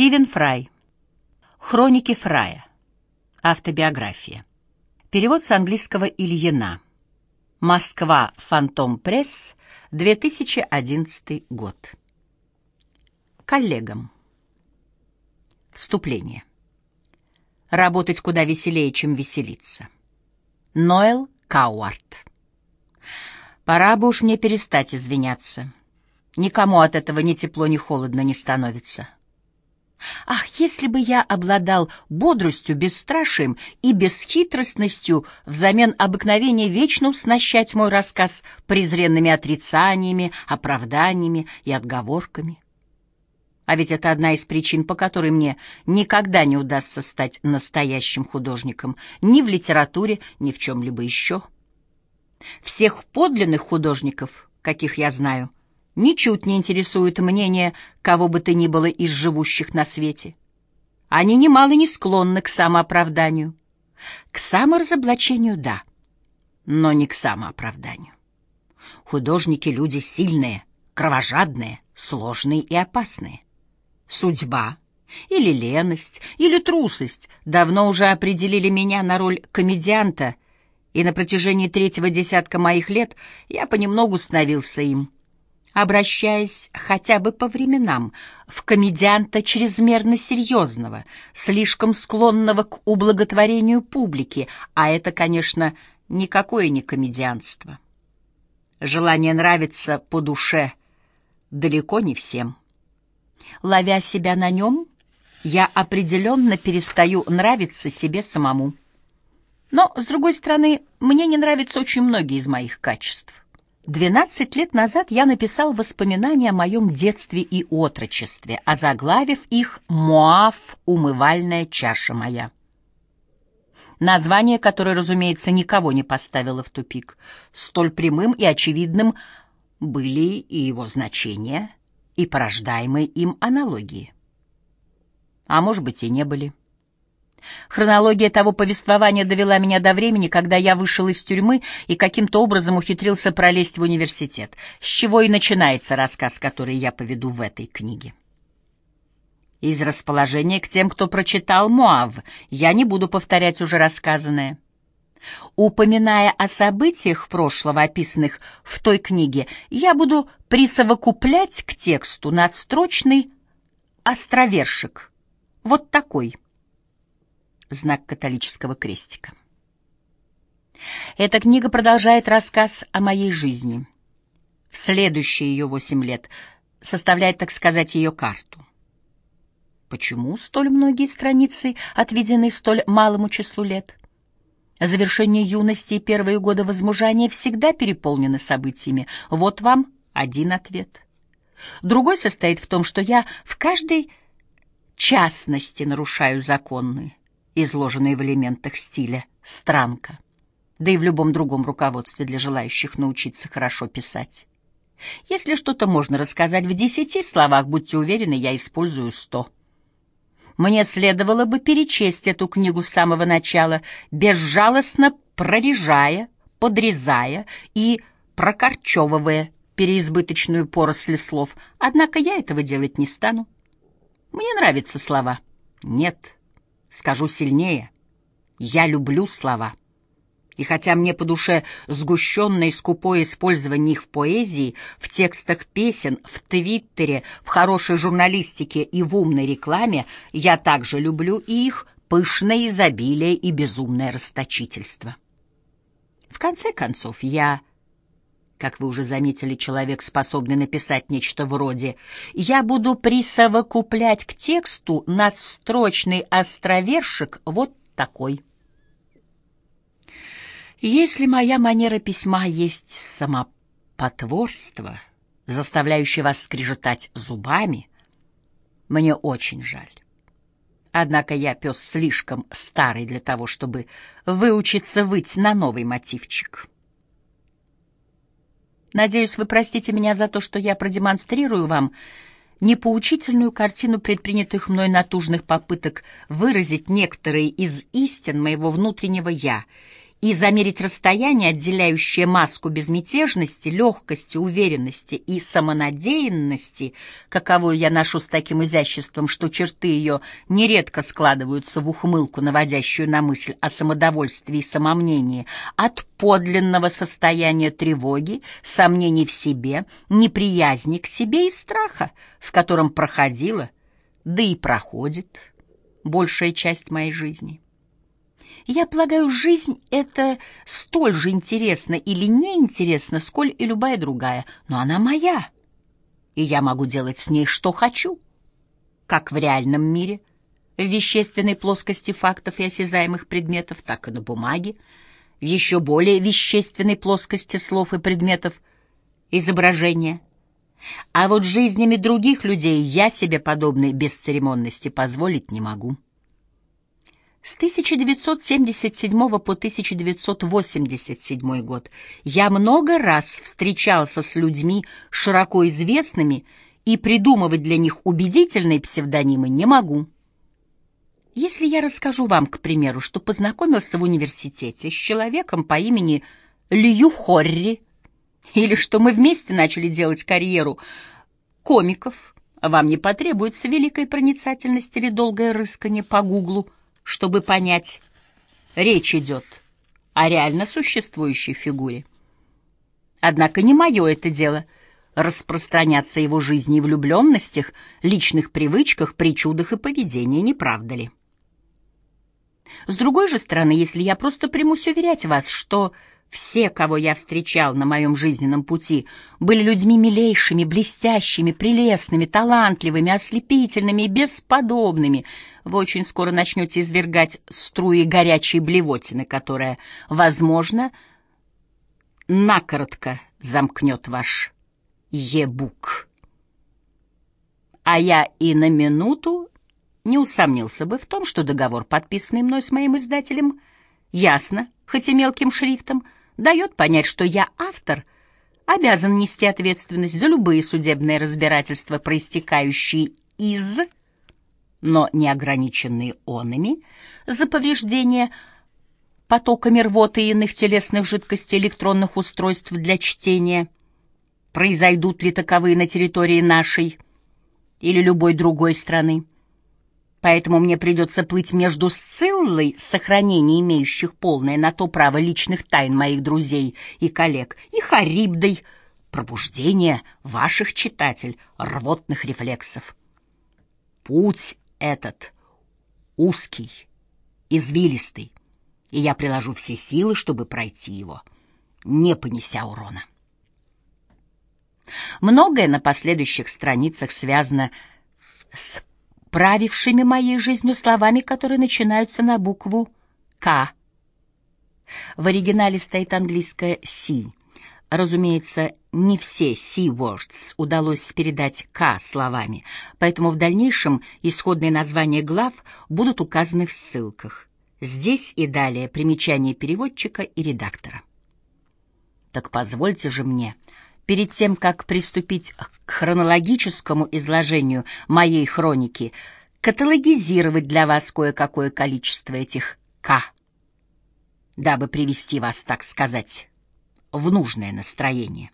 Стивен Фрай. Хроники Фрая. Автобиография. Перевод с английского Ильина. Москва. Фантом Пресс. 2011 год. Коллегам. Вступление. Работать куда веселее, чем веселиться. Ноэл Кауарт. Пора бы уж мне перестать извиняться. Никому от этого ни тепло, ни холодно не становится. Ах, если бы я обладал бодростью, бесстрашием и бесхитростностью взамен обыкновения вечно уснащать мой рассказ презренными отрицаниями, оправданиями и отговорками. А ведь это одна из причин, по которой мне никогда не удастся стать настоящим художником ни в литературе, ни в чем-либо еще. Всех подлинных художников, каких я знаю — ничуть не интересует мнение кого бы то ни было из живущих на свете. Они немало не склонны к самооправданию. К саморазоблачению — да, но не к самооправданию. Художники — люди сильные, кровожадные, сложные и опасные. Судьба или леность, или трусость давно уже определили меня на роль комедианта, и на протяжении третьего десятка моих лет я понемногу становился им — обращаясь хотя бы по временам в комедианта чрезмерно серьезного, слишком склонного к ублаготворению публики, а это, конечно, никакое не комедианство. Желание нравиться по душе далеко не всем. Ловя себя на нем, я определенно перестаю нравиться себе самому. Но, с другой стороны, мне не нравятся очень многие из моих качеств. Двенадцать лет назад я написал воспоминания о моем детстве и отрочестве, озаглавив их «Моав. Умывальная чаша моя». Название, которое, разумеется, никого не поставило в тупик. Столь прямым и очевидным были и его значения, и порождаемые им аналогии. А может быть, и не были. Хронология того повествования довела меня до времени, когда я вышел из тюрьмы и каким-то образом ухитрился пролезть в университет, с чего и начинается рассказ, который я поведу в этой книге. Из расположения к тем, кто прочитал Моав, я не буду повторять уже рассказанное. Упоминая о событиях прошлого, описанных в той книге, я буду присовокуплять к тексту надстрочный островершик, вот такой — знак католического крестика. Эта книга продолжает рассказ о моей жизни. В следующие ее восемь лет составляет, так сказать, ее карту. Почему столь многие страницы отведены столь малому числу лет? Завершение юности и первые годы возмужания всегда переполнены событиями. Вот вам один ответ. Другой состоит в том, что я в каждой частности нарушаю законы, изложенные в элементах стиля «странка», да и в любом другом руководстве для желающих научиться хорошо писать. Если что-то можно рассказать в десяти словах, будьте уверены, я использую сто. Мне следовало бы перечесть эту книгу с самого начала, безжалостно прорежая, подрезая и прокорчевывая переизбыточную поросль слов, однако я этого делать не стану. Мне нравятся слова. Нет. Скажу сильнее. Я люблю слова. И хотя мне по душе сгущенное и скупое использование их в поэзии, в текстах песен, в твиттере, в хорошей журналистике и в умной рекламе, я также люблю и их пышное изобилие и безумное расточительство. В конце концов, я как вы уже заметили, человек, способный написать нечто вроде «Я буду присовокуплять к тексту надстрочный островершик вот такой». Если моя манера письма есть самопотворство, заставляющее вас скрежетать зубами, мне очень жаль. Однако я пес слишком старый для того, чтобы выучиться выть на новый мотивчик. Надеюсь, вы простите меня за то, что я продемонстрирую вам непоучительную картину предпринятых мной натужных попыток выразить некоторые из истин моего внутреннего «я» и замерить расстояние, отделяющее маску безмятежности, легкости, уверенности и самонадеянности, каковую я ношу с таким изяществом, что черты ее нередко складываются в ухмылку, наводящую на мысль о самодовольстве и самомнении, от подлинного состояния тревоги, сомнений в себе, неприязни к себе и страха, в котором проходила, да и проходит большая часть моей жизни. Я полагаю, жизнь — это столь же интересна или неинтересна, сколь и любая другая, но она моя, и я могу делать с ней что хочу, как в реальном мире, в вещественной плоскости фактов и осязаемых предметов, так и на бумаге, в еще более вещественной плоскости слов и предметов изображения. А вот жизнями других людей я себе подобной бесцеремонности позволить не могу. С 1977 по 1987 год я много раз встречался с людьми широко известными и придумывать для них убедительные псевдонимы не могу. Если я расскажу вам, к примеру, что познакомился в университете с человеком по имени Лью Хорри, или что мы вместе начали делать карьеру комиков, вам не потребуется великая проницательность или долгое рыскание по гуглу — чтобы понять, речь идет о реально существующей фигуре. Однако не мое это дело распространяться его жизни и влюбленностях, личных привычках, причудах и поведении, не правда ли? С другой же стороны, если я просто примусь уверять вас, что все, кого я встречал на моем жизненном пути, были людьми милейшими, блестящими, прелестными, талантливыми, ослепительными и бесподобными. Вы очень скоро начнете извергать струи горячей блевотины, которая, возможно, накоротко замкнет ваш ебук. А я и на минуту не усомнился бы в том, что договор, подписанный мной с моим издателем, ясно, хоть и мелким шрифтом, — дает понять, что я автор, обязан нести ответственность за любые судебные разбирательства, проистекающие из, но не ограниченные онами, за повреждение потоками рвоты и иных телесных жидкостей электронных устройств для чтения, произойдут ли таковые на территории нашей или любой другой страны. Поэтому мне придется плыть между Сциллой, сохранение имеющих полное на то право личных тайн моих друзей и коллег, и Харибдой, пробуждение ваших читатель рвотных рефлексов. Путь этот узкий, извилистый, и я приложу все силы, чтобы пройти его, не понеся урона. Многое на последующих страницах связано с правившими моей жизнью словами, которые начинаются на букву «К». В оригинале стоит английское «си». Разумеется, не все «си-words» удалось передать «К» словами, поэтому в дальнейшем исходные названия глав будут указаны в ссылках. Здесь и далее примечание переводчика и редактора. Так позвольте же мне перед тем, как приступить к хронологическому изложению моей хроники, каталогизировать для вас кое-какое количество этих «К», дабы привести вас, так сказать, в нужное настроение.